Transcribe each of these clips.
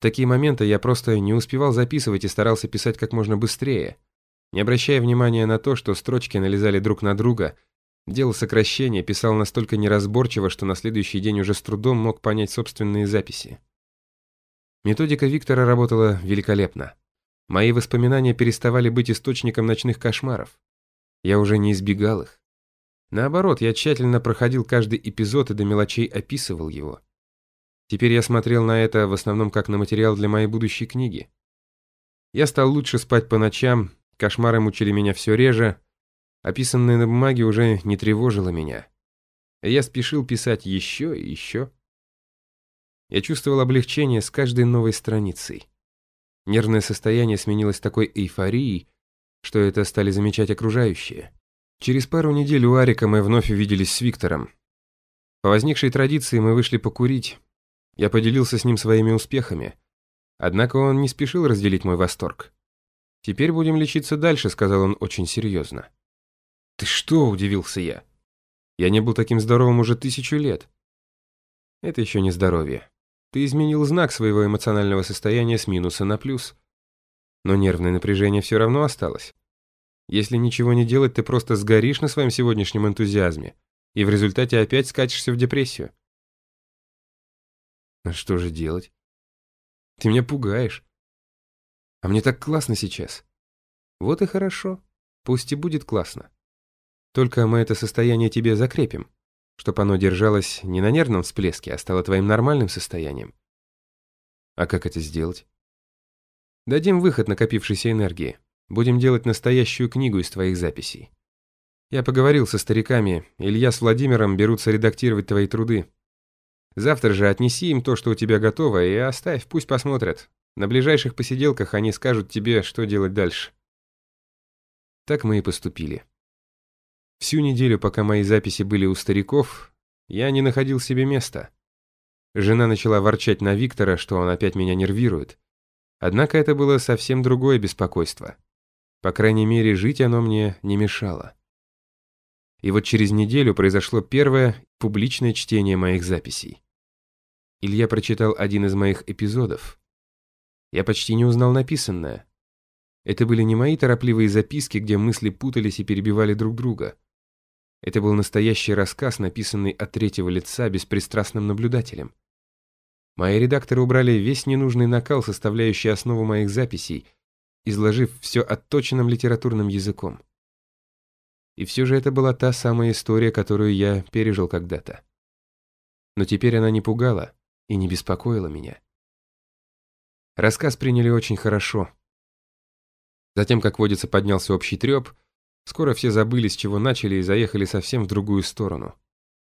Такие моменты я просто не успевал записывать и старался писать как можно быстрее, не обращая внимания на то, что строчки налезали друг на друга, делал сокращения, писал настолько неразборчиво, что на следующий день уже с трудом мог понять собственные записи. Методика Виктора работала великолепно. Мои воспоминания переставали быть источником ночных кошмаров. Я уже не избегал их. Наоборот, я тщательно проходил каждый эпизод и до мелочей описывал его. Теперь я смотрел на это в основном как на материал для моей будущей книги. Я стал лучше спать по ночам, кошмары мучили меня все реже, описанное на бумаге уже не тревожило меня. Я спешил писать еще и еще. Я чувствовал облегчение с каждой новой страницей. Нервное состояние сменилось такой эйфорией, что это стали замечать окружающие. Через пару недель у Арика мы вновь увиделись с Виктором. По возникшей традиции мы вышли покурить. Я поделился с ним своими успехами. Однако он не спешил разделить мой восторг. «Теперь будем лечиться дальше», — сказал он очень серьезно. «Ты что?» — удивился я. «Я не был таким здоровым уже тысячу лет». «Это еще не здоровье. Ты изменил знак своего эмоционального состояния с минуса на плюс. Но нервное напряжение все равно осталось. Если ничего не делать, ты просто сгоришь на своем сегодняшнем энтузиазме, и в результате опять скачешься в депрессию. Что же делать? Ты меня пугаешь. А мне так классно сейчас. Вот и хорошо. Пусть и будет классно. Только мы это состояние тебе закрепим, чтобы оно держалось не на нервном всплеске, а стало твоим нормальным состоянием. А как это сделать? Дадим выход накопившейся энергии. Будем делать настоящую книгу из твоих записей. Я поговорил со стариками, Илья с Владимиром берутся редактировать твои труды. Завтра же отнеси им то, что у тебя готово, и оставь, пусть посмотрят. На ближайших посиделках они скажут тебе, что делать дальше. Так мы и поступили. Всю неделю, пока мои записи были у стариков, я не находил себе места. Жена начала ворчать на Виктора, что он опять меня нервирует. Однако это было совсем другое беспокойство. По крайней мере, жить оно мне не мешало. И вот через неделю произошло первое публичное чтение моих записей. Илья прочитал один из моих эпизодов. Я почти не узнал написанное. Это были не мои торопливые записки, где мысли путались и перебивали друг друга. Это был настоящий рассказ, написанный от третьего лица беспристрастным наблюдателем. Мои редакторы убрали весь ненужный накал, составляющий основу моих записей, изложив все отточенным литературным языком. И все же это была та самая история, которую я пережил когда-то. Но теперь она не пугала и не беспокоила меня. Рассказ приняли очень хорошо. Затем, как водится, поднялся общий треп, скоро все забыли, с чего начали, и заехали совсем в другую сторону.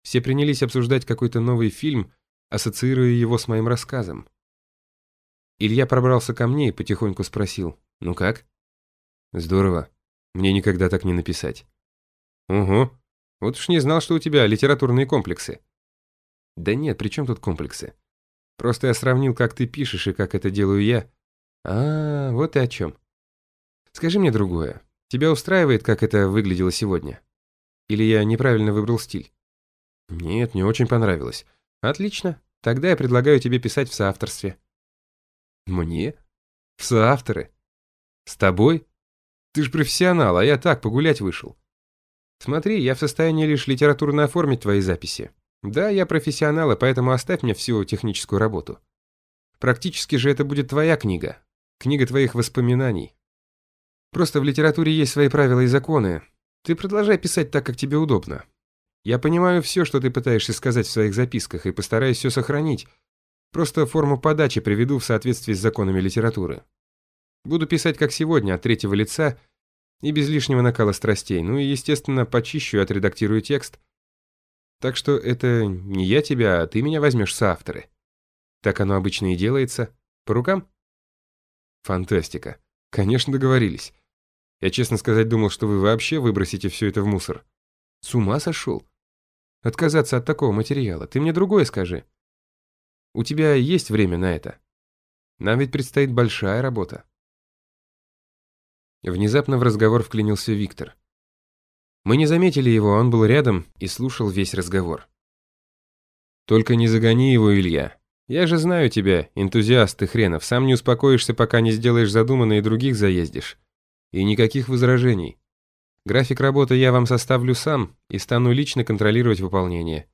Все принялись обсуждать какой-то новый фильм, ассоциируя его с моим рассказом. Илья пробрался ко мне и потихоньку спросил. Ну как? Здорово. Мне никогда так не написать. Угу. Вот уж не знал, что у тебя литературные комплексы. Да нет, при чем тут комплексы? Просто я сравнил, как ты пишешь и как это делаю я. А, вот и о чем. Скажи мне другое. Тебя устраивает, как это выглядело сегодня? Или я неправильно выбрал стиль? Нет, мне очень понравилось. Отлично. Тогда я предлагаю тебе писать в соавторстве. Мне? В соавторы? С тобой? Ты ж профессионал, а я так, погулять вышел. Смотри, я в состоянии лишь литературно оформить твои записи. Да, я профессионал, и поэтому оставь мне всю техническую работу. Практически же это будет твоя книга. Книга твоих воспоминаний. Просто в литературе есть свои правила и законы. Ты продолжай писать так, как тебе удобно. Я понимаю все, что ты пытаешься сказать в своих записках, и постараюсь все сохранить. Просто форму подачи приведу в соответствии с законами литературы. Буду писать как сегодня, от третьего лица и без лишнего накала страстей. Ну и, естественно, почищу и отредактирую текст. Так что это не я тебя, а ты меня возьмешь с авторы. Так оно обычно и делается. По рукам? Фантастика. Конечно, договорились. Я, честно сказать, думал, что вы вообще выбросите все это в мусор. С ума сошел? Отказаться от такого материала. Ты мне другое скажи. У тебя есть время на это? Нам ведь предстоит большая работа. Внезапно в разговор вклинился Виктор. Мы не заметили его, он был рядом и слушал весь разговор. «Только не загони его, Илья. Я же знаю тебя, энтузиаст ты хренов, сам не успокоишься, пока не сделаешь задуманное и других заездишь. И никаких возражений. График работы я вам составлю сам и стану лично контролировать выполнение.